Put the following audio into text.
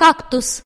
кактус.